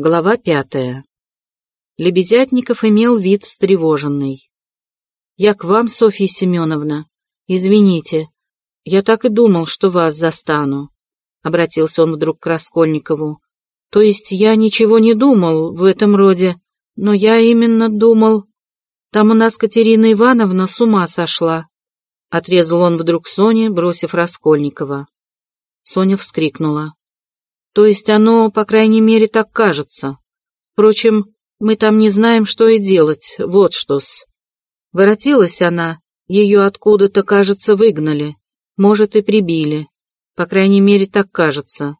Глава пятая. Лебезятников имел вид встревоженный. «Я к вам, Софья Семеновна. Извините, я так и думал, что вас застану», — обратился он вдруг к Раскольникову. «То есть я ничего не думал в этом роде, но я именно думал... Там у нас Катерина Ивановна с ума сошла», — отрезал он вдруг Соне, бросив Раскольникова. Соня вскрикнула. То есть оно, по крайней мере, так кажется. Впрочем, мы там не знаем, что и делать, вот что-с. Воротилась она, ее откуда-то, кажется, выгнали, может, и прибили. По крайней мере, так кажется.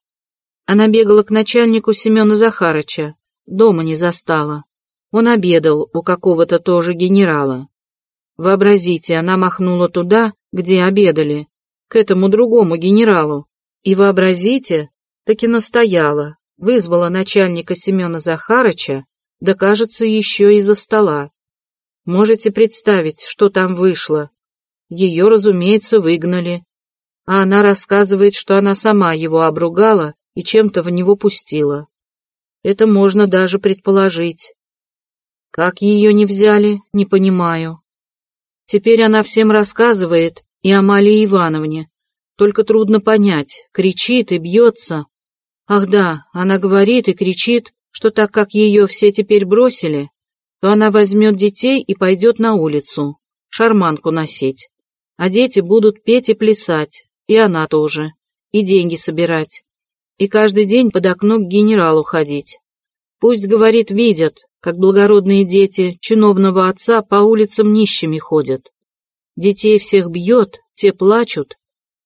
Она бегала к начальнику Семена Захарыча, дома не застала. Он обедал у какого-то тоже генерала. Вообразите, она махнула туда, где обедали, к этому другому генералу. И вообразите, таки настояла, вызвала начальника Семена Захарыча, да, кажется, еще из-за стола. Можете представить, что там вышло? Ее, разумеется, выгнали. А она рассказывает, что она сама его обругала и чем-то в него пустила. Это можно даже предположить. Как ее не взяли, не понимаю. Теперь она всем рассказывает и о Малии Ивановне. Только трудно понять, кричит и бьется, Ах да, она говорит и кричит, что так как ее все теперь бросили, то она возьмет детей и пойдет на улицу, шарманку носить. А дети будут петь и плясать, и она тоже, и деньги собирать. И каждый день под окно к генералу ходить. Пусть, говорит, видят, как благородные дети чиновного отца по улицам нищими ходят. Детей всех бьет, те плачут.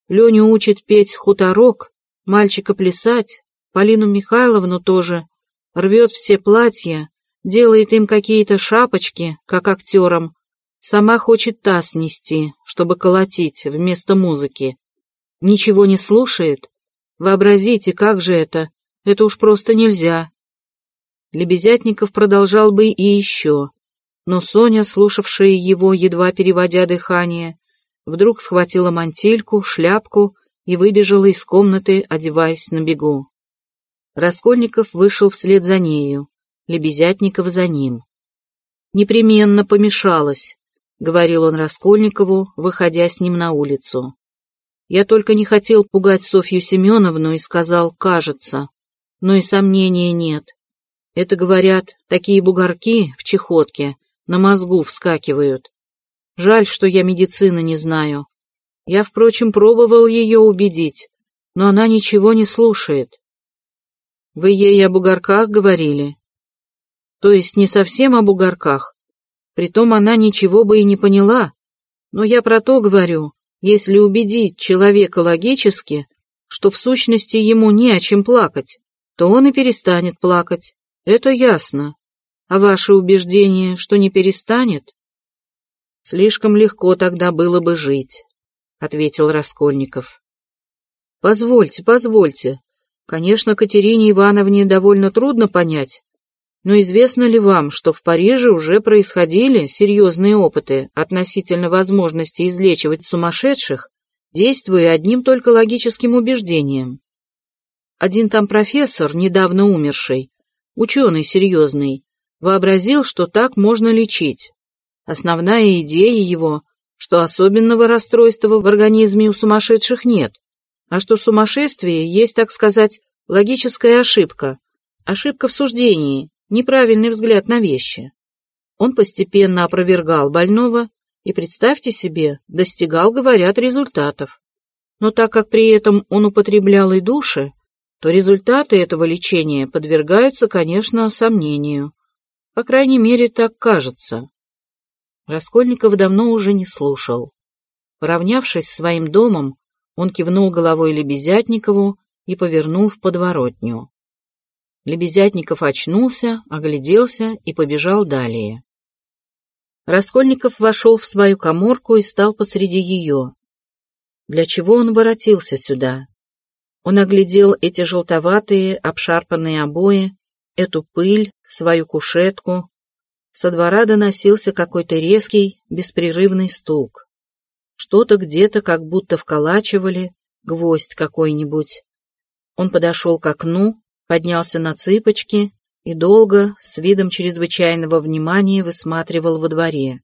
Леню учит петь хуторок, мальчика плясать, Полину Михайловну тоже, рвет все платья, делает им какие-то шапочки, как актерам, сама хочет таз нести, чтобы колотить вместо музыки. Ничего не слушает? Вообразите, как же это? Это уж просто нельзя. Лебезятников продолжал бы и еще, но Соня, слушавшая его, едва переводя дыхание, вдруг схватила мантельку, шляпку и выбежала из комнаты, одеваясь на бегу. Раскольников вышел вслед за нею, Лебезятников за ним. «Непременно помешалась», — говорил он Раскольникову, выходя с ним на улицу. «Я только не хотел пугать Софью Семеновну и сказал «кажется», но и сомнения нет. Это, говорят, такие бугорки в чехотке на мозгу вскакивают. Жаль, что я медицины не знаю. Я, впрочем, пробовал ее убедить, но она ничего не слушает. Вы ей об бугорках говорили? То есть не совсем об бугорках. Притом она ничего бы и не поняла. Но я про то говорю, если убедить человека логически, что в сущности ему не о чем плакать, то он и перестанет плакать. Это ясно. А ваше убеждение, что не перестанет? Слишком легко тогда было бы жить, — ответил Раскольников. Позвольте, позвольте, Конечно, Катерине Ивановне довольно трудно понять, но известно ли вам, что в Париже уже происходили серьезные опыты относительно возможности излечивать сумасшедших, действуя одним только логическим убеждением? Один там профессор, недавно умерший, ученый серьезный, вообразил, что так можно лечить. Основная идея его, что особенного расстройства в организме у сумасшедших нет, а что сумасшествие есть, так сказать, логическая ошибка, ошибка в суждении, неправильный взгляд на вещи. Он постепенно опровергал больного и, представьте себе, достигал, говорят, результатов. Но так как при этом он употреблял и души, то результаты этого лечения подвергаются, конечно, сомнению. По крайней мере, так кажется. Раскольников давно уже не слушал. Поравнявшись своим домом, он кивнул головой Лебезятникову и повернул в подворотню. Лебезятников очнулся, огляделся и побежал далее. Раскольников вошел в свою коморку и стал посреди ее. Для чего он воротился сюда? Он оглядел эти желтоватые, обшарпанные обои, эту пыль, свою кушетку. Со двора доносился какой-то резкий, беспрерывный стук. Что-то где-то как будто вколачивали, гвоздь какой-нибудь. Он подошел к окну, поднялся на цыпочки и долго, с видом чрезвычайного внимания, высматривал во дворе.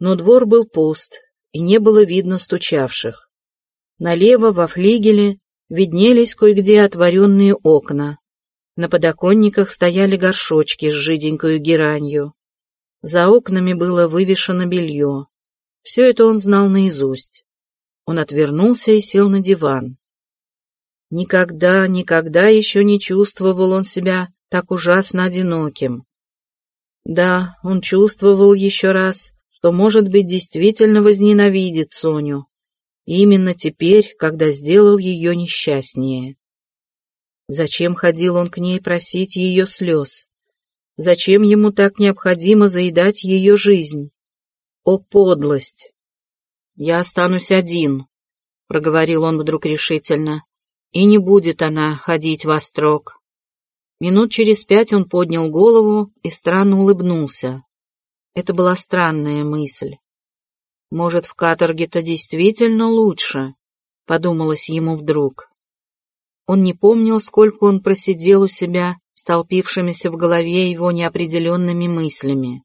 Но двор был пуст, и не было видно стучавших. Налево, во флигеле, виднелись кое-где отворенные окна. На подоконниках стояли горшочки с жиденькою геранью. За окнами было вывешено белье. Все это он знал наизусть. Он отвернулся и сел на диван. Никогда, никогда еще не чувствовал он себя так ужасно одиноким. Да, он чувствовал еще раз, что, может быть, действительно возненавидит Соню. именно теперь, когда сделал ее несчастнее. Зачем ходил он к ней просить ее слез? Зачем ему так необходимо заедать ее жизнь? О, подлость! «Я останусь один», — проговорил он вдруг решительно, — «и не будет она ходить во строк». Минут через пять он поднял голову и странно улыбнулся. Это была странная мысль. «Может, в каторге-то действительно лучше?» — подумалось ему вдруг. Он не помнил, сколько он просидел у себя, столпившимися в голове его неопределенными мыслями.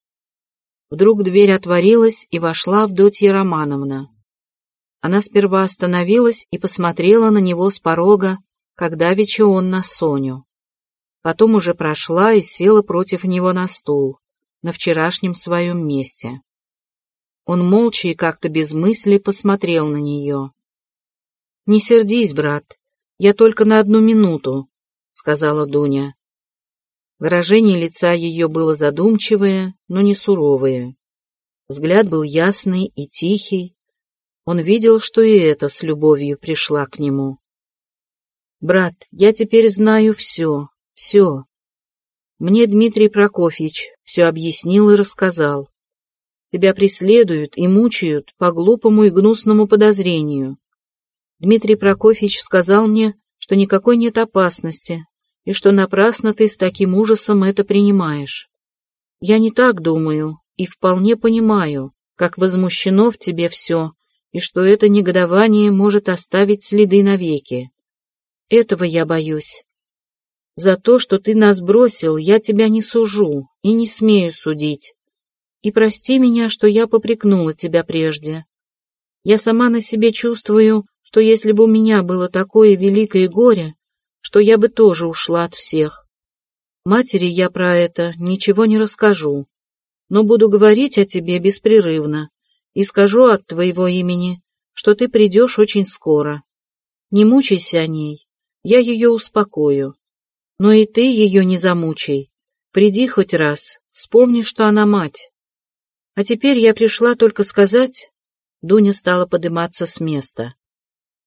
Вдруг дверь отворилась, и вошла Авдотья Романовна. Она сперва остановилась и посмотрела на него с порога, когда давеча он на Соню. Потом уже прошла и села против него на стул, на вчерашнем своем месте. Он молча и как-то без мысли посмотрел на нее. «Не сердись, брат, я только на одну минуту», — сказала Дуня. Выражение лица ее было задумчивое, но не суровое. Взгляд был ясный и тихий. Он видел, что и это с любовью пришла к нему. «Брат, я теперь знаю все, все. Мне Дмитрий Прокофьевич все объяснил и рассказал. Тебя преследуют и мучают по глупому и гнусному подозрению. Дмитрий Прокофьевич сказал мне, что никакой нет опасности, и что напрасно ты с таким ужасом это принимаешь. Я не так думаю и вполне понимаю, как возмущено в тебе все, и что это негодование может оставить следы навеки. Этого я боюсь. За то, что ты нас бросил, я тебя не сужу и не смею судить. И прости меня, что я попрекнула тебя прежде. Я сама на себе чувствую, что если бы у меня было такое великое горе, что я бы тоже ушла от всех. Матери я про это ничего не расскажу, но буду говорить о тебе беспрерывно и скажу от твоего имени, что ты придешь очень скоро. Не мучайся о ней, я ее успокою. Но и ты ее не замучай. Приди хоть раз, вспомни, что она мать. А теперь я пришла только сказать... Дуня стала подниматься с места.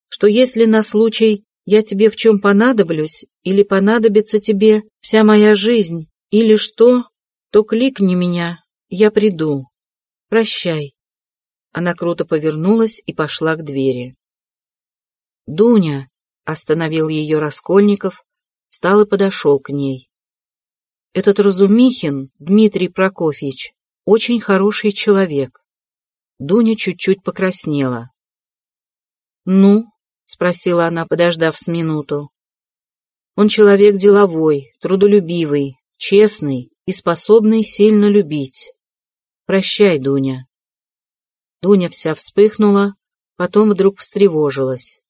Что если на случай я тебе в чем понадоблюсь, или понадобится тебе вся моя жизнь, или что, то кликни меня, я приду. Прощай. Она круто повернулась и пошла к двери. «Дуня!» — остановил ее Раскольников, встал и подошел к ней. «Этот Разумихин, Дмитрий Прокофьевич, очень хороший человек». Дуня чуть-чуть покраснела. «Ну, — спросила она, подождав с минуту. «Он человек деловой, трудолюбивый, честный и способный сильно любить. Прощай, Дуня». Дуня вся вспыхнула, потом вдруг встревожилась.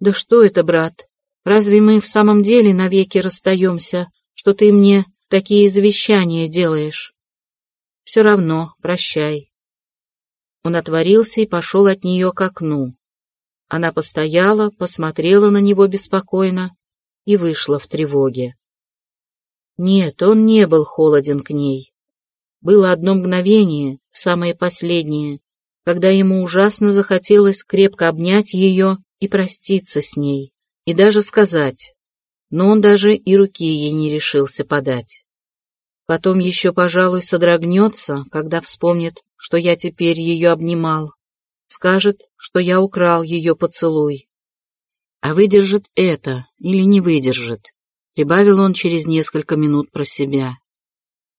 «Да что это, брат? Разве мы в самом деле навеки расстаемся, что ты мне такие завещания делаешь?» «Все равно, прощай». Он отворился и пошел от нее к окну. Она постояла, посмотрела на него беспокойно и вышла в тревоге. Нет, он не был холоден к ней. Было одно мгновение, самое последнее, когда ему ужасно захотелось крепко обнять ее и проститься с ней, и даже сказать, но он даже и руки ей не решился подать. Потом еще, пожалуй, содрогнется, когда вспомнит, что я теперь ее обнимал, Скажет, что я украл ее поцелуй. А выдержит это или не выдержит, прибавил он через несколько минут про себя.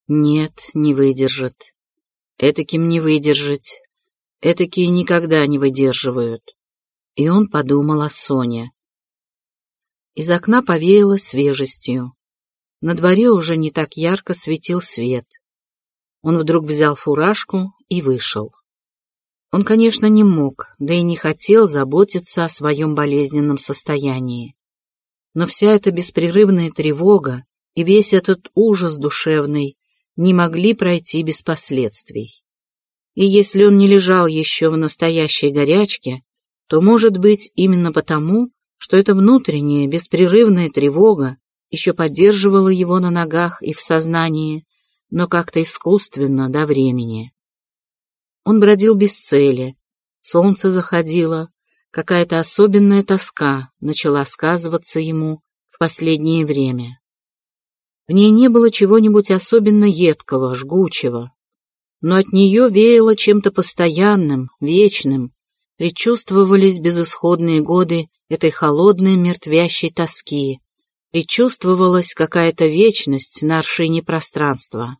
Нет, не выдержит. Этаким не выдержать. Этакие никогда не выдерживают. И он подумал о Соне. Из окна повеяло свежестью. На дворе уже не так ярко светил свет. Он вдруг взял фуражку и вышел. Он, конечно, не мог, да и не хотел заботиться о своем болезненном состоянии. Но вся эта беспрерывная тревога и весь этот ужас душевный не могли пройти без последствий. И если он не лежал еще в настоящей горячке, то, может быть, именно потому, что эта внутренняя беспрерывная тревога еще поддерживала его на ногах и в сознании, но как-то искусственно до времени. Он бродил без цели, солнце заходило, какая-то особенная тоска начала сказываться ему в последнее время. В ней не было чего-нибудь особенно едкого, жгучего, но от нее веяло чем-то постоянным, вечным, предчувствовались безысходные годы этой холодной мертвящей тоски, предчувствовалась какая-то вечность на аршине пространства.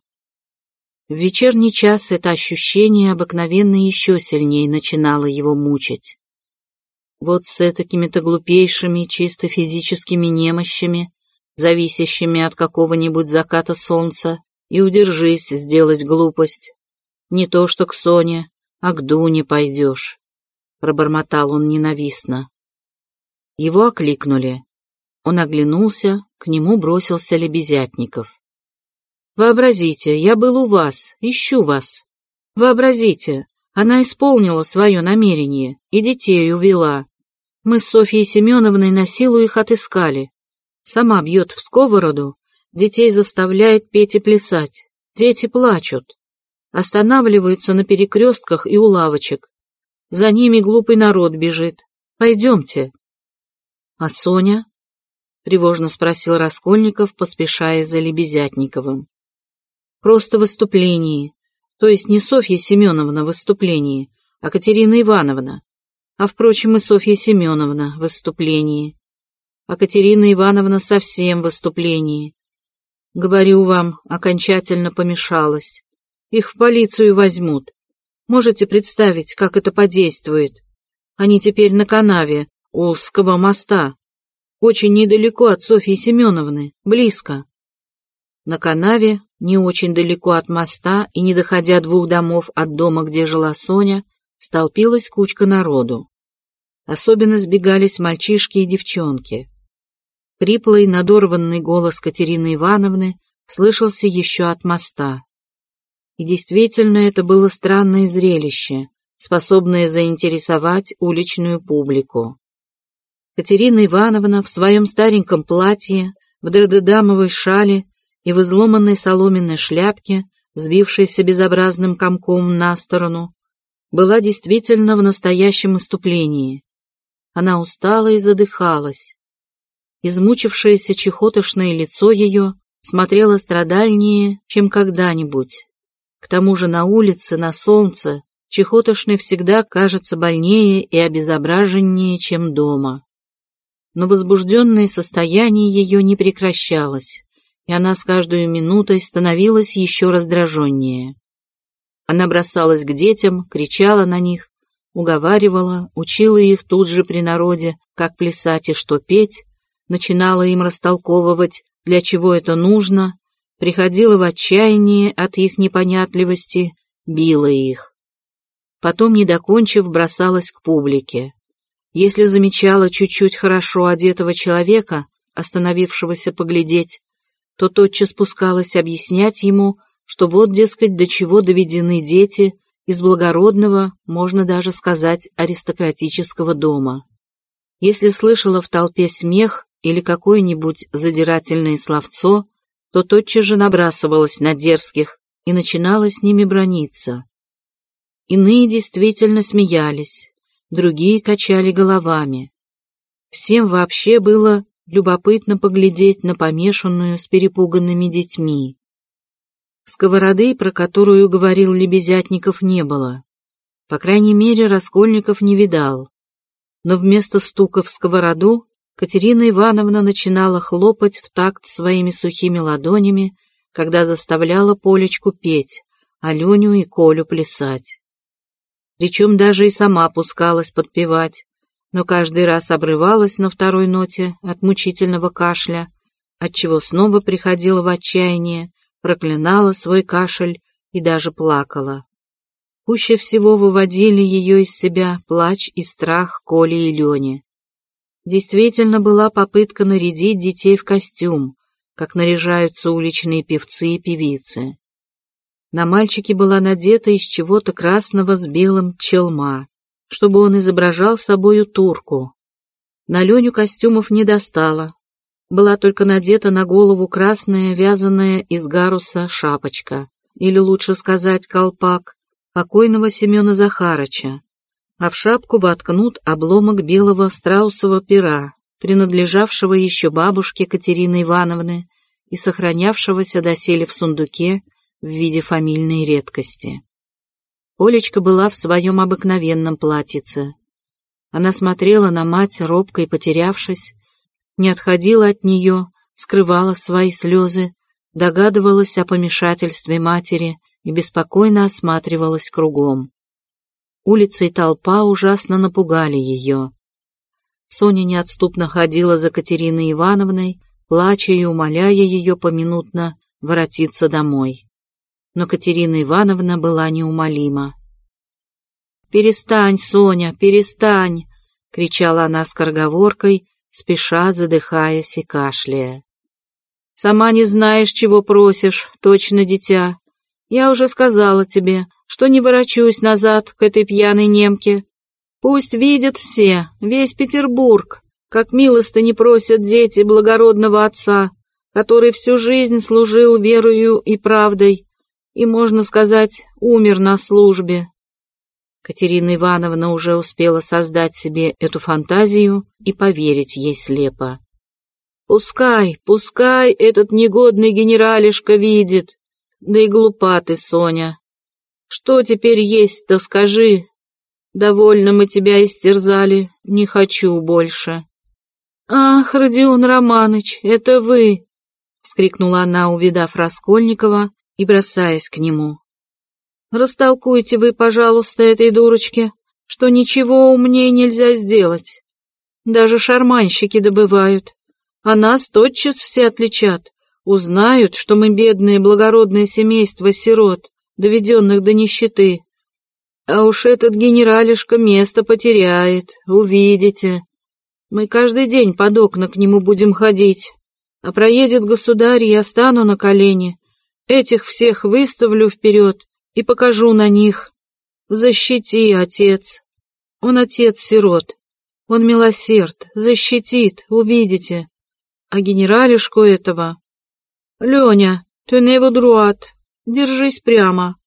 В вечерний час это ощущение обыкновенно еще сильнее начинало его мучить. Вот с этакими-то глупейшими, чисто физическими немощами, зависящими от какого-нибудь заката солнца, и удержись сделать глупость. Не то что к Соне, а к Дуне пойдешь, — пробормотал он ненавистно. Его окликнули. Он оглянулся, к нему бросился Лебезятников. «Вообразите, я был у вас, ищу вас. Вообразите, она исполнила свое намерение и детей увела. Мы с Софьей Семеновной на силу их отыскали. Сама бьет в сковороду, детей заставляет петь и плясать. Дети плачут. Останавливаются на перекрестках и у лавочек. За ними глупый народ бежит. Пойдемте. А Соня? тревожно спросил Раскольников, поспешая за Лебезятниковым. Просто выступление, то есть не Софья Семеновна в выступлении, а Катерина Ивановна. А, впрочем, и Софья Семеновна в выступлении. А Катерина Ивановна совсем в выступлении. Говорю вам, окончательно помешалась. Их в полицию возьмут. Можете представить, как это подействует? Они теперь на канаве у узкого моста. Очень недалеко от Софьи Семеновны, близко. На канаве, не очень далеко от моста и не доходя двух домов от дома, где жила Соня, столпилась кучка народу. Особенно сбегались мальчишки и девчонки. Хриплый, надорванный голос Катерины Ивановны слышался еще от моста. И действительно, это было странное зрелище, способное заинтересовать уличную публику. Катерина Ивановна в своем стареньком платье, в дредедамовой шале и в изломанной соломенной шляпке, сбившейся безобразным комком на сторону, была действительно в настоящем иступлении. Она устала и задыхалась. Измучившееся чехотошное лицо ее смотрело страдальнее, чем когда-нибудь. К тому же на улице, на солнце, чехотошный всегда кажется больнее и обезображеннее, чем дома но возбужденное состояние ее не прекращалось, и она с каждой минутой становилась еще раздраженнее. Она бросалась к детям, кричала на них, уговаривала, учила их тут же при народе, как плясать и что петь, начинала им растолковывать, для чего это нужно, приходила в отчаяние от их непонятливости, била их. Потом, не докончив, бросалась к публике. Если замечала чуть-чуть хорошо одетого человека, остановившегося поглядеть, то тотчас спускалась объяснять ему, что вот, дескать, до чего доведены дети из благородного, можно даже сказать, аристократического дома. Если слышала в толпе смех или какое-нибудь задирательное словцо, то тотчас же набрасывалась на дерзких и начинала с ними брониться. Иные действительно смеялись, другие качали головами. Всем вообще было любопытно поглядеть на помешанную с перепуганными детьми. Сковороды, про которую говорил Лебезятников, не было. По крайней мере, Раскольников не видал. Но вместо стука в сковороду Катерина Ивановна начинала хлопать в такт своими сухими ладонями, когда заставляла Полечку петь, а Леню и Колю плясать причем даже и сама пускалась подпевать, но каждый раз обрывалась на второй ноте от мучительного кашля, отчего снова приходила в отчаяние, проклинала свой кашель и даже плакала. Пуще всего выводили ее из себя плач и страх Коли и Лени. Действительно была попытка нарядить детей в костюм, как наряжаются уличные певцы и певицы. На мальчике была надета из чего-то красного с белым челма, чтобы он изображал собою турку. На Леню костюмов не достало. Была только надета на голову красная, вязаная из гаруса шапочка, или лучше сказать колпак, покойного Семена Захарыча, а в шапку воткнут обломок белого страусового пера, принадлежавшего еще бабушке Катерины Ивановны и сохранявшегося доселе в сундуке в виде фамильной редкости. Олечка была в своем обыкновенном платьице. Она смотрела на мать, робко и потерявшись, не отходила от нее, скрывала свои слезы, догадывалась о помешательстве матери и беспокойно осматривалась кругом. Улица и толпа ужасно напугали ее. Соня неотступно ходила за Катериной Ивановной, плача и умоляя ее поминутно воротиться домой. Но Катерина Ивановна была неумолима. «Перестань, Соня, перестань!» — кричала она скороговоркой, спеша, задыхаясь и кашляя. «Сама не знаешь, чего просишь, точно, дитя. Я уже сказала тебе, что не ворочусь назад к этой пьяной немке. Пусть видят все, весь Петербург, как милости просят дети благородного отца, который всю жизнь служил верою и правдой, и, можно сказать, умер на службе. Катерина Ивановна уже успела создать себе эту фантазию и поверить ей слепо. «Пускай, пускай этот негодный генералишка видит, да и глупа ты, Соня. Что теперь есть-то, скажи? Довольно мы тебя истерзали, не хочу больше. Ах, Родион Романыч, это вы! Вскрикнула она, увидав Раскольникова и бросаясь к нему. Растолкуйте вы, пожалуйста, этой дурочке, что ничего умнее нельзя сделать. Даже шарманщики добывают, а нас тотчас все отличат. Узнают, что мы бедное благородное семейство сирот, доведенных до нищеты. А уж этот генералишка место потеряет, увидите. Мы каждый день под окна к нему будем ходить. А проедет государь, я стану на колени. Этих всех выставлю вперед и покажу на них. Защити, отец. Он отец сирот. Он милосерд, защитит, увидите. А генералишку этого «Леня, ты не вудруат, держись прямо.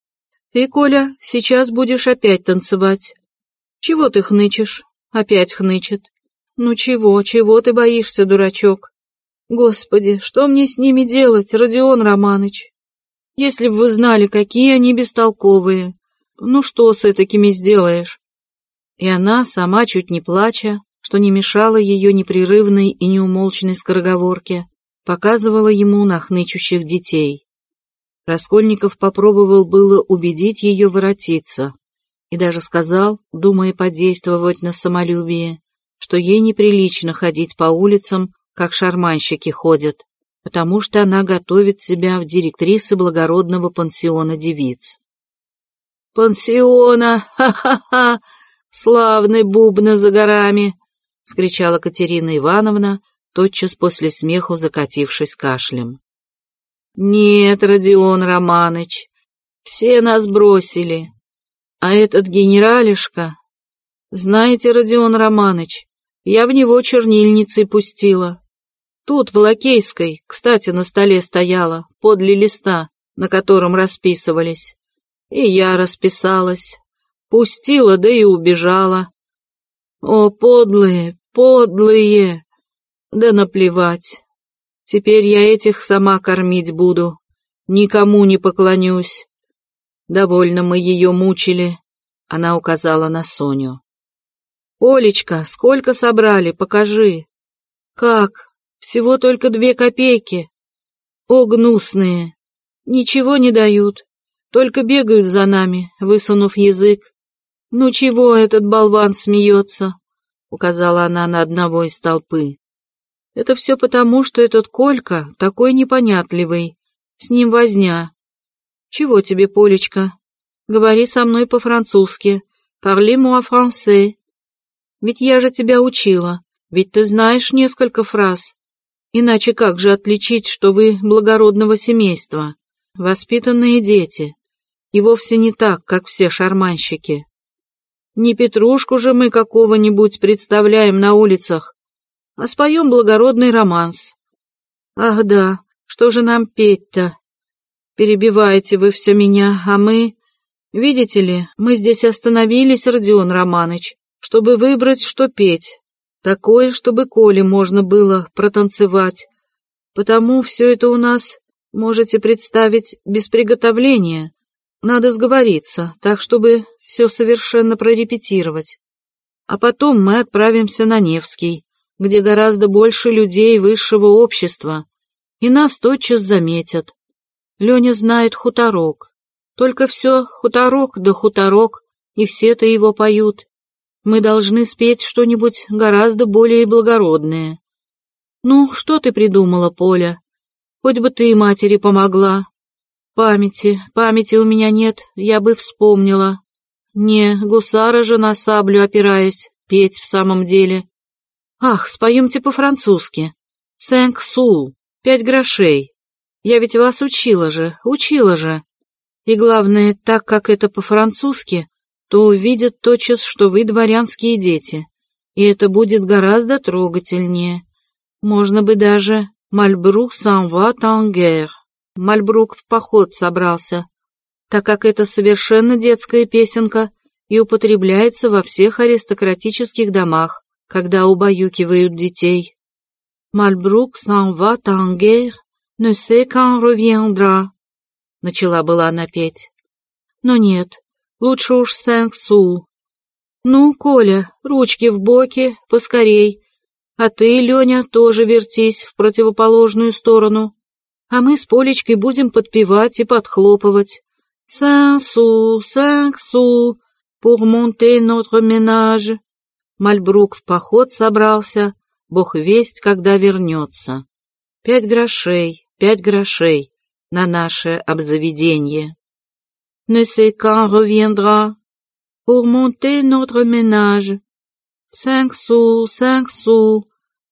Ты, Коля, сейчас будешь опять танцевать. Чего ты хнычешь? Опять хнычет. Ну чего, чего ты боишься, дурачок? Господи, что мне с ними делать, Родион Романыч? Если бы вы знали, какие они бестолковые. Ну что с этакими сделаешь?» И она, сама чуть не плача, что не мешало ее непрерывной и неумолчной скороговорке, показывала ему нахнычущих детей. Раскольников попробовал было убедить ее воротиться и даже сказал, думая подействовать на самолюбие, что ей неприлично ходить по улицам, как шарманщики ходят, потому что она готовит себя в директрисы благородного пансиона девиц. «Пансиона! Ха-ха-ха! Славный бубна за горами!» — скричала Катерина Ивановна, тотчас после смеху закатившись кашлем. «Нет, Родион Романыч, все нас бросили. А этот генералишка... Знаете, Родион Романыч, я в него чернильницей пустила. Тут, в Лакейской, кстати, на столе стояла, подле листа, на котором расписывались. И я расписалась. Пустила, да и убежала. О, подлые, подлые! Да наплевать. Теперь я этих сама кормить буду. Никому не поклонюсь. Довольно мы ее мучили. Она указала на Соню. «Олечка, сколько собрали, покажи». «Как? Всего только две копейки». «О, гнусные! Ничего не дают, только бегают за нами, высунув язык. Ну чего этот болван смеется?» — указала она на одного из толпы. Это все потому, что этот Колька такой непонятливый. С ним возня. Чего тебе, Полечка? Говори со мной по-французски. Parli moi français. Ведь я же тебя учила. Ведь ты знаешь несколько фраз. Иначе как же отличить, что вы благородного семейства, воспитанные дети, и вовсе не так, как все шарманщики. Не Петрушку же мы какого-нибудь представляем на улицах, а споем благородный романс. Ах да, что же нам петь-то? Перебиваете вы все меня, а мы... Видите ли, мы здесь остановились, Родион Романыч, чтобы выбрать, что петь. Такое, чтобы Коле можно было протанцевать. Потому все это у нас, можете представить, без приготовления. Надо сговориться, так, чтобы все совершенно прорепетировать. А потом мы отправимся на Невский где гораздо больше людей высшего общества, и нас тотчас заметят. Леня знает хуторок. Только все хуторок да хуторок, и все-то его поют. Мы должны спеть что-нибудь гораздо более благородное. Ну, что ты придумала, Поля? Хоть бы ты матери помогла. Памяти, памяти у меня нет, я бы вспомнила. Не, гусара же на саблю опираясь, петь в самом деле. Ах, споемте по-французски. Сэнк сул, пять грошей. Я ведь вас учила же, учила же. И главное, так как это по-французски, то увидят тотчас, что вы дворянские дети. И это будет гораздо трогательнее. Можно бы даже «Мальбрук сан ва тангер». Мальбрук в поход собрался, так как это совершенно детская песенка и употребляется во всех аристократических домах когда убаюкивают детей. «Мальбрук en guerre, ne sait quand reviendra», — начала была она петь. Но нет, лучше уж Сэнк-Су. Ну, Коля, ручки в боки, поскорей. А ты, Леня, тоже вертись в противоположную сторону. А мы с Полечкой будем подпевать и подхлопывать. Сэнк-Су, Сэнк-Су, pour monter notre ménage. Мальбрук в поход собрался, бог весть, когда вернется. Пять грошей, пять грошей на наше обзаведение. Ne sais quand reviendra pour monter notre ménage. Cinq sous, cinq sous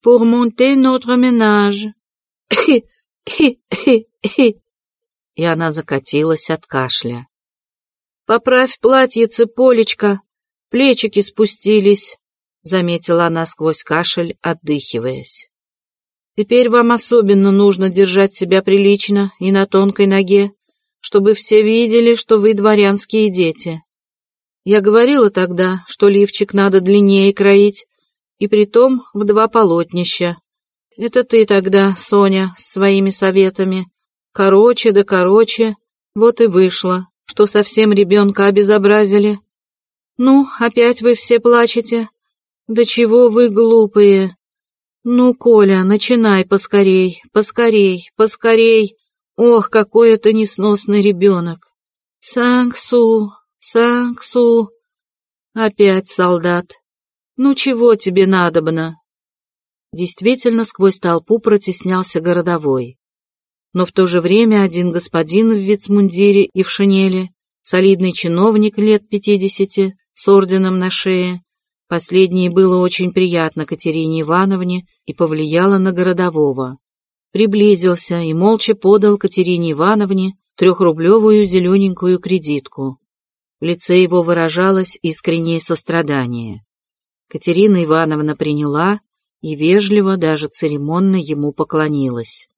pour monter notre ménage. И она закатилась от кашля. «Поправь платьице, Полечка, плечики спустились», заметила она сквозь кашель, отдыхиваясь. Теперь вам особенно нужно держать себя прилично и на тонкой ноге, чтобы все видели, что вы дворянские дети. Я говорила тогда, что лифчик надо длиннее кроить, и притом в два полотнища. Это ты тогда, Соня, с своими советами. Короче да короче, вот и вышло, что совсем ребенка обезобразили. Ну, опять вы все плачете, «Да чего вы глупые! Ну, Коля, начинай поскорей, поскорей, поскорей! Ох, какой это несносный ребенок! Сангсу, Сангсу!» Опять солдат. «Ну чего тебе надобно?» Действительно, сквозь толпу протеснялся городовой. Но в то же время один господин в вицмундире и в шинели, солидный чиновник лет пятидесяти, с орденом на шее, Последнее было очень приятно Катерине Ивановне и повлияло на городового. Приблизился и молча подал Катерине Ивановне трехрублевую зелененькую кредитку. В лице его выражалось искреннее сострадание. Катерина Ивановна приняла и вежливо, даже церемонно ему поклонилась.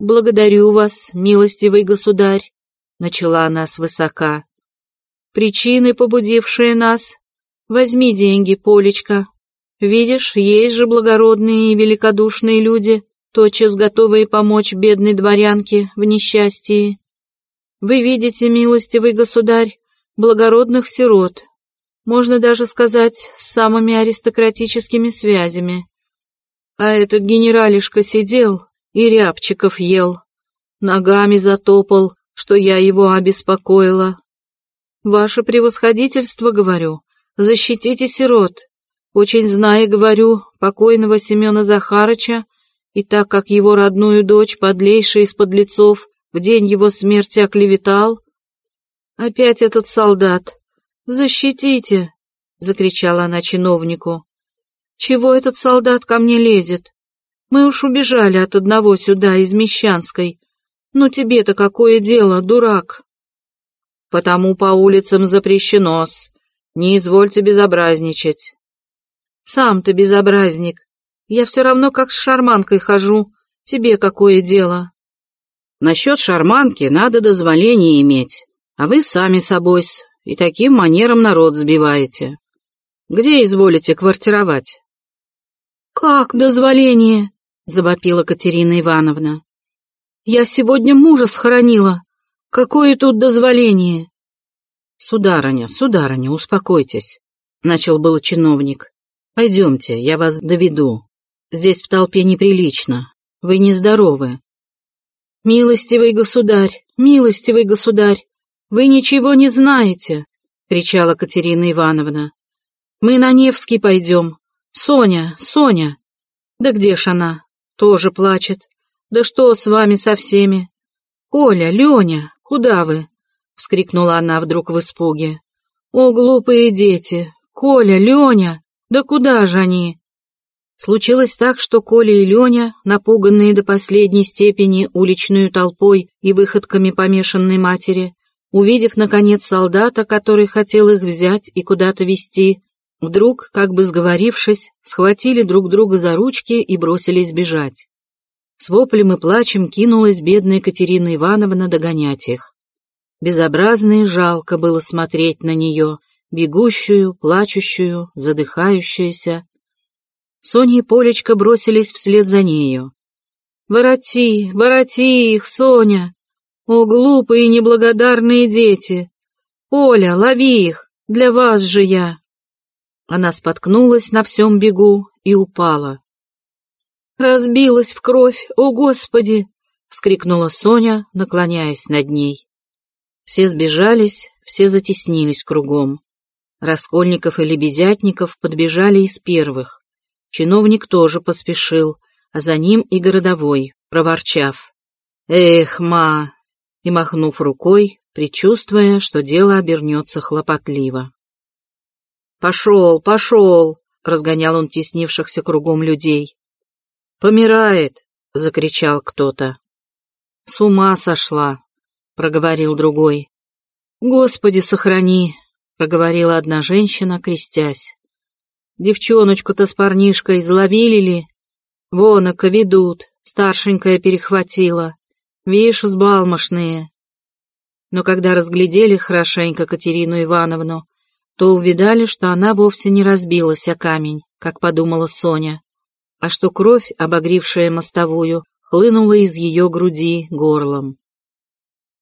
«Благодарю вас, милостивый государь», — начала она свысока. «Причины, побудившие нас, Возьми деньги, Полечка. Видишь, есть же благородные и великодушные люди, тотчас готовые помочь бедной дворянке в несчастье. Вы видите, милостивый государь, благородных сирот, можно даже сказать, с самыми аристократическими связями. А этот генералишка сидел и рябчиков ел, ногами затопал, что я его обеспокоила. Ваше превосходительство, говорю, Защитите сирот. очень зная, говорю, покойного Семена Захарыча, и так как его родную дочь, подлейший из подлецов, в день его смерти оклеветал... Опять этот солдат. «Защитите!» — закричала она чиновнику. «Чего этот солдат ко мне лезет? Мы уж убежали от одного сюда, из Мещанской. Ну тебе-то какое дело, дурак?» «Потому по улицам запрещено-с. Не извольте безобразничать». «Сам ты безобразник. Я все равно как с шарманкой хожу. Тебе какое дело?» «Насчет шарманки надо дозволение иметь, а вы сами собой -с, и таким манером народ сбиваете. Где изволите квартировать?» «Как дозволение?» — завопила Катерина Ивановна. «Я сегодня мужа схоронила. Какое тут дозволение?» «Сударыня, сударыня, успокойтесь», — начал был чиновник. «Пойдемте, я вас доведу. Здесь в толпе неприлично. Вы нездоровы». «Милостивый государь, милостивый государь, вы ничего не знаете!» — кричала Катерина Ивановна. «Мы на Невский пойдем, «Соня, Соня!» «Да где ж она?» «Тоже плачет. Да что с вами со всеми?» «Оля, Леня, куда вы?» — вскрикнула она вдруг в испуге. «О, глупые дети! Коля, Леня! Да куда же они?» Случилось так, что Коля и Леня, напуганные до последней степени уличную толпой и выходками помешанной матери, увидев, наконец, солдата, который хотел их взять и куда-то везти, Вдруг, как бы сговорившись, схватили друг друга за ручки и бросились бежать. С воплем и плачем кинулась бедная Катерина Ивановна догонять их. Безобразно и жалко было смотреть на нее, бегущую, плачущую, задыхающуюся. Соня и Полечка бросились вслед за нею. «Вороти, вороти их, Соня! О, глупые и неблагодарные дети! Оля, лови их, для вас же я!» Она споткнулась на всем бегу и упала. «Разбилась в кровь, о Господи!» — вскрикнула Соня, наклоняясь над ней. Все сбежались, все затеснились кругом. Раскольников и Лебезятников подбежали из первых. Чиновник тоже поспешил, а за ним и городовой, проворчав. «Эх, ма!» и махнув рукой, предчувствуя, что дело обернется хлопотливо. «Пошел, пошел!» — разгонял он теснившихся кругом людей. «Помирает!» — закричал кто-то. «С ума сошла!» — проговорил другой. «Господи, сохрани!» — проговорила одна женщина, крестясь. «Девчоночку-то с парнишкой изловили ли? Вонока ведут, старшенькая перехватила. Вишь, сбалмошные!» Но когда разглядели хорошенько Катерину Ивановну, то увидали, что она вовсе не разбилась о камень, как подумала Соня, а что кровь, обогревшая мостовую, хлынула из ее груди горлом.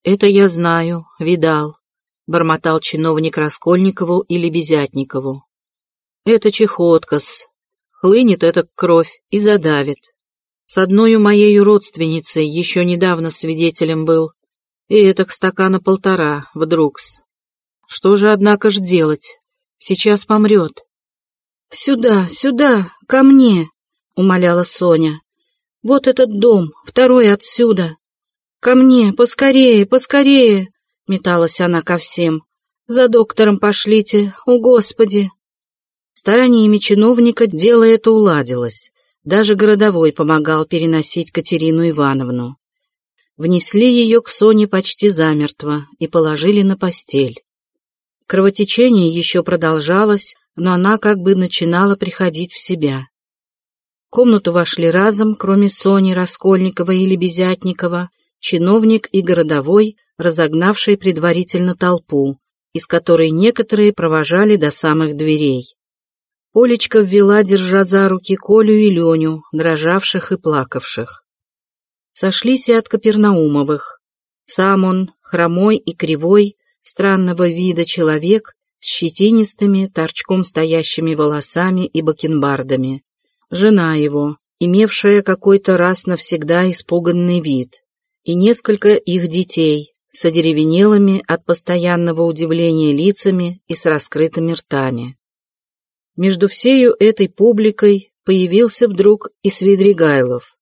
«Это я знаю, видал», — бормотал чиновник Раскольникову или Безятникову. «Это чехотка-с. Хлынет эта кровь и задавит. С одной моею родственницей еще недавно свидетелем был, и это к стакана полтора, вдруг-с. Что же, однако ж делать? Сейчас помрет. «Сюда, сюда, ко мне!» — умоляла Соня. «Вот этот дом, второй отсюда. Ко мне, поскорее, поскорее!» — металась она ко всем. «За доктором пошлите, о Господи!» Стараниями чиновника дело это уладилось. Даже городовой помогал переносить Катерину Ивановну. Внесли ее к Соне почти замертво и положили на постель. Кровотечение еще продолжалось, но она как бы начинала приходить в себя. В комнату вошли разом, кроме Сони, Раскольникова или Безятникова, чиновник и городовой, разогнавший предварительно толпу, из которой некоторые провожали до самых дверей. Олечка ввела, держа за руки Колю и Леню, дрожавших и плакавших. Сошлись и от Капернаумовых. Сам он, хромой и кривой, странного вида человек с щетинистыми, торчком стоящими волосами и бакенбардами. Жена его, имевшая какой-то раз навсегда испуганный вид, и несколько их детей с одеревенелыми от постоянного удивления лицами и с раскрытыми ртами. Между всею этой публикой появился вдруг и Свидригайлов.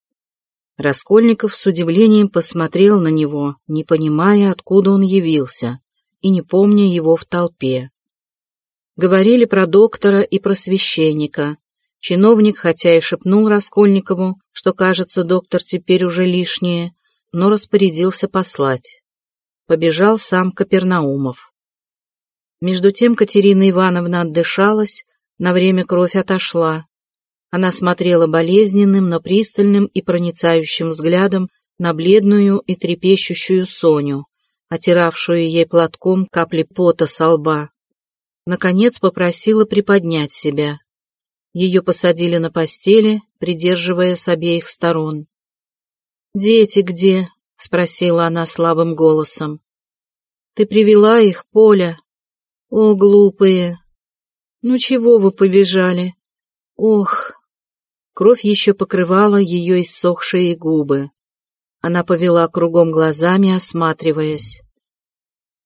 Раскольников с удивлением посмотрел на него, не понимая, откуда он явился, и не помня его в толпе. Говорили про доктора и про священника. Чиновник, хотя и шепнул Раскольникову, что, кажется, доктор теперь уже лишнее, но распорядился послать. Побежал сам Капернаумов. Между тем Катерина Ивановна отдышалась, на время кровь отошла. Она смотрела болезненным, но пристальным и проницающим взглядом на бледную и трепещущую Соню, отиравшую ей платком капли пота со лба. Наконец попросила приподнять себя. Ее посадили на постели, придерживая с обеих сторон. «Дети где?» — спросила она слабым голосом. «Ты привела их, Поля?» «О, глупые! Ну чего вы побежали? Ох!» Кровь еще покрывала ее иссохшие губы. Она повела кругом глазами, осматриваясь.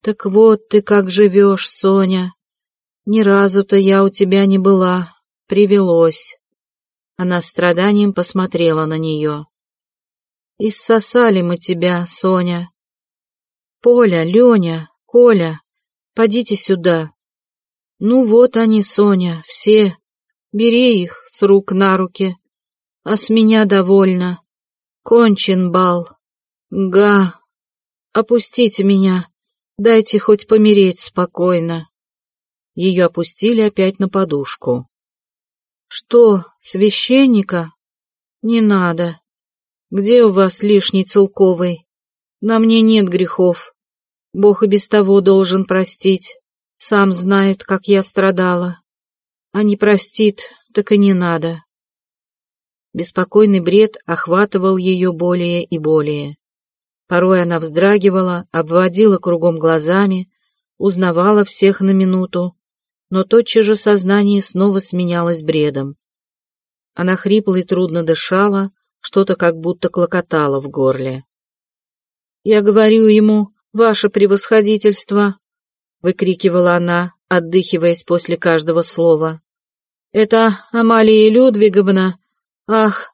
«Так вот ты как живешь, Соня. Ни разу-то я у тебя не была. Привелось». Она страданием посмотрела на нее. «Иссосали мы тебя, Соня. Поля, Леня, Коля, подите сюда. Ну вот они, Соня, все. Бери их с рук на руки. А с меня довольно. Кончен бал. Га. Опустите меня. Дайте хоть помереть спокойно. Ее опустили опять на подушку. Что, священника? Не надо. Где у вас лишний целковый? На мне нет грехов. Бог и без того должен простить. Сам знает, как я страдала. А не простит, так и не надо. Беспокойный бред охватывал ее более и более. Порой она вздрагивала, обводила кругом глазами, узнавала всех на минуту, но тотчас же сознание снова сменялось бредом. Она хрипло и трудно дышала, что-то как будто клокотало в горле. «Я говорю ему, ваше превосходительство!» — выкрикивала она, отдыхиваясь после каждого слова. «Это Амалия Людвиговна. Ах,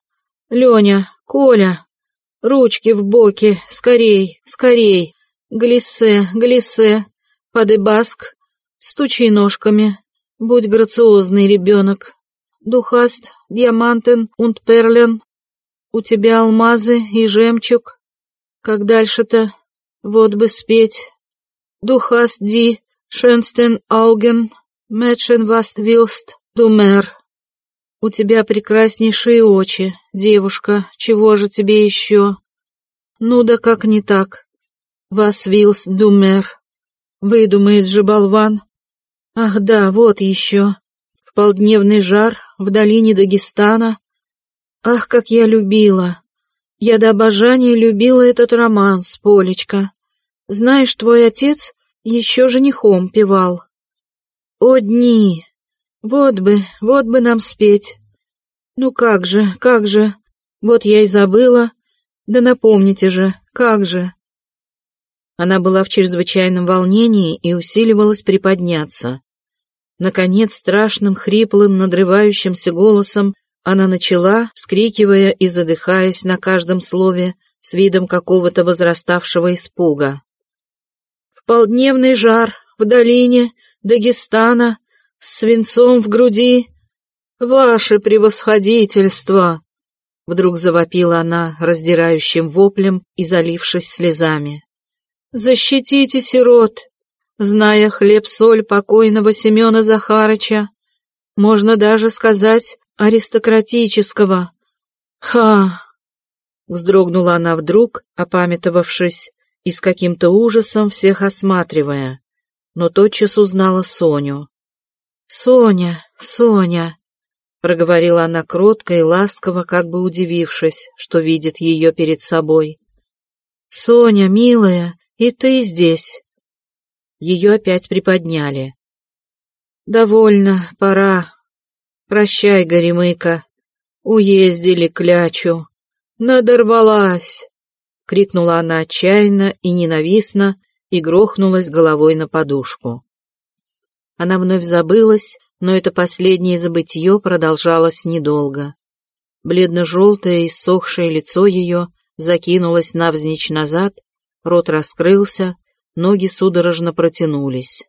Леня, Коля, ручки в боки, скорей, скорей, глиссе, глиссе, подыбаск, стучи ножками, будь грациозный ребенок. Духаст, диамантен und перлен, у тебя алмазы и жемчуг. Как дальше-то? Вот бы спеть. Духас ди, шенстен ауген, мэтшен вас вилст, думер. У тебя прекраснейшие очи, девушка, чего же тебе еще? Ну да как не так? Вас вилст, думер. Выдумает же болван. Ах да, вот еще. В полдневный жар в долине Дагестана Ах, как я любила! Я до обожания любила этот романс, Полечка. Знаешь, твой отец еще женихом певал. О, дни! Вот бы, вот бы нам спеть. Ну как же, как же, вот я и забыла. Да напомните же, как же. Она была в чрезвычайном волнении и усиливалась приподняться. Наконец, страшным, хриплым, надрывающимся голосом она начала, вскрикивая и задыхаясь на каждом слове, с видом какого-то возраставшего испуга. «В полдневный жар, в долине, Дагестана, с свинцом в груди. Ваше превосходительство!» Вдруг завопила она раздирающим воплем и залившись слезами. «Защитите сирот!» Зная хлеб-соль покойного Семена Захарыча, можно даже сказать, аристократического. Ха! Вздрогнула она вдруг, опамятовавшись, и с каким-то ужасом всех осматривая, но тотчас узнала Соню. «Соня, Соня!» — проговорила она кротко и ласково, как бы удивившись, что видит ее перед собой. «Соня, милая, и ты здесь!» Ее опять приподняли. «Довольно, пора, Прощай, Горемыка. Уездили клячу. Надорвалась. Крикнула она отчаянно и ненавистно и грохнулась головой на подушку. Она вновь забылась, но это последнее забытье продолжалось недолго. Бледно-желтое и ссохшее лицо ее закинулось навзничь назад, рот раскрылся, ноги судорожно протянулись.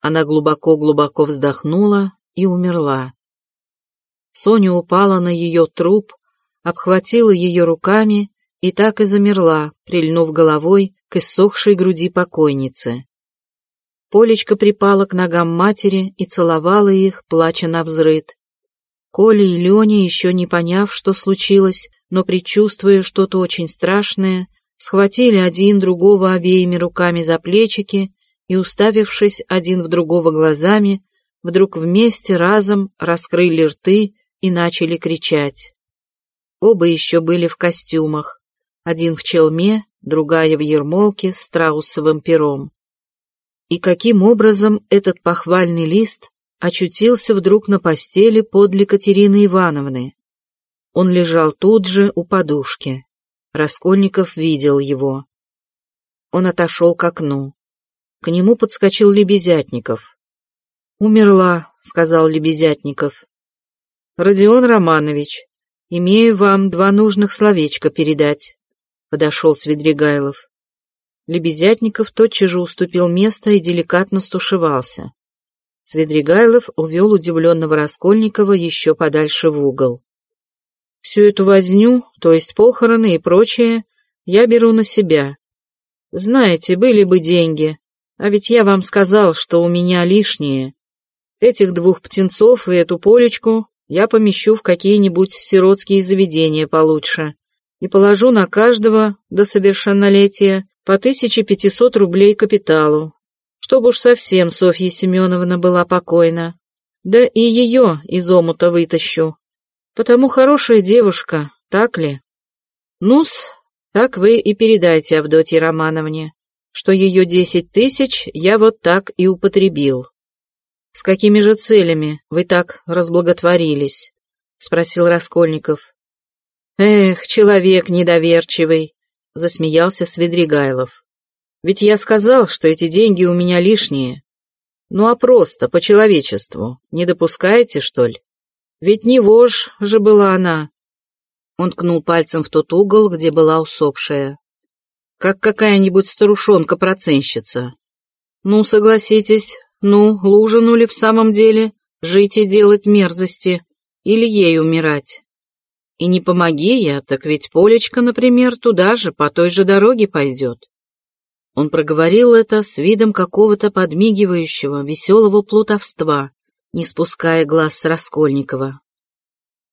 Она глубоко-глубоко вздохнула и умерла. Соня упала на ее труп, обхватила ее руками и так и замерла, прильнув головой к иссохшей груди покойницы. Полечка припала к ногам матери и целовала их, плача на взрыд. Коля и Леня, еще не поняв, что случилось, но предчувствуя что-то очень страшное, схватили один другого обеими руками за плечики и, уставившись один в другого глазами, вдруг вместе разом раскрыли рты и начали кричать. Оба еще были в костюмах, один в челме, другая в ермолке с страусовым пером. И каким образом этот похвальный лист очутился вдруг на постели подле Катерины Ивановны? Он лежал тут же у подушки. Раскольников видел его. Он отошел к окну. К нему подскочил Лебезятников. «Умерла», — сказал Лебезятников. «Родион Романович, имею вам два нужных словечка передать», — подошел Свидригайлов. Лебезятников тотчас же уступил место и деликатно стушевался. Свидригайлов увел удивленного Раскольникова еще подальше в угол. Всю эту возню, то есть похороны и прочее, я беру на себя. Знаете, были бы деньги, а ведь я вам сказал, что у меня лишние. Этих двух птенцов и эту полечку я помещу в какие-нибудь сиротские заведения получше и положу на каждого до совершеннолетия по 1500 рублей капиталу, чтобы уж совсем Софья Семеновна была покойна. Да и ее из омута вытащу, Потому хорошая девушка, так ли? Ну-с, так вы и передайте Авдотье Романовне, что ее десять тысяч я вот так и употребил. С какими же целями вы так разблаготворились? Спросил Раскольников. Эх, человек недоверчивый, засмеялся Свидригайлов. Ведь я сказал, что эти деньги у меня лишние. Ну а просто, по человечеству, не допускаете, что ли? Ведь не вож же была она. Он ткнул пальцем в тот угол, где была усопшая. Как какая-нибудь старушонка-проценщица. Ну, согласитесь, ну, лужину ли в самом деле, жить и делать мерзости, или ей умирать? И не помоги я, так ведь Полечка, например, туда же, по той же дороге пойдет. Он проговорил это с видом какого-то подмигивающего, веселого плутовства, не спуская глаз с Раскольникова.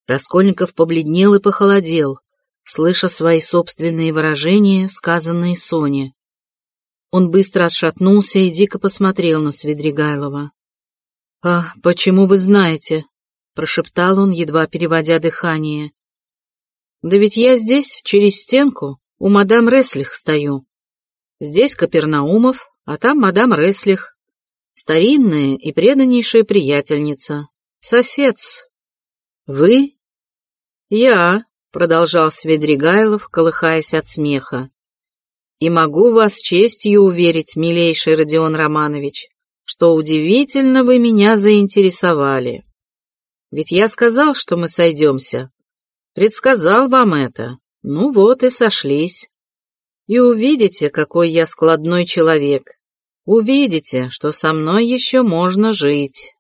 Раскольников побледнел и похолодел, слыша свои собственные выражения, сказанные Соне. Он быстро отшатнулся и дико посмотрел на Свидригайлова. «А почему вы знаете?» — прошептал он, едва переводя дыхание. «Да ведь я здесь, через стенку, у мадам Реслих стою. Здесь Капернаумов, а там мадам Реслих. Старинная и преданнейшая приятельница. Сосед. Вы? Я, продолжал Сведригайлов, колыхаясь от смеха. И могу вас честью уверить, милейший Родион Романович, что удивительно вы меня заинтересовали. Ведь я сказал, что мы сойдемся. Предсказал вам это. Ну вот и сошлись. И увидите, какой я складной человек. Увидите, что со мной еще можно жить.